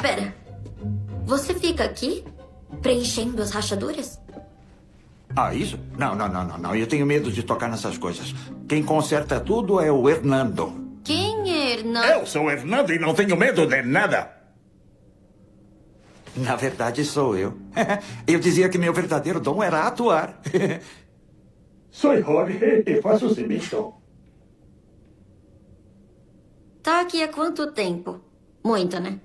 Espera. Você fica aqui? Preenchendo as rachaduras? Ah, isso? Não, não, não, não, não. Eu tenho medo de tocar nessas coisas. Quem conserta tudo é o Hernando. Quem é Hernando? Eu sou o Hernando e não tenho medo de nada. Na verdade, sou eu. Eu dizia que meu verdadeiro dom era atuar. Sou Rob e faço o cimento. Tá aqui há quanto tempo? Muito, né?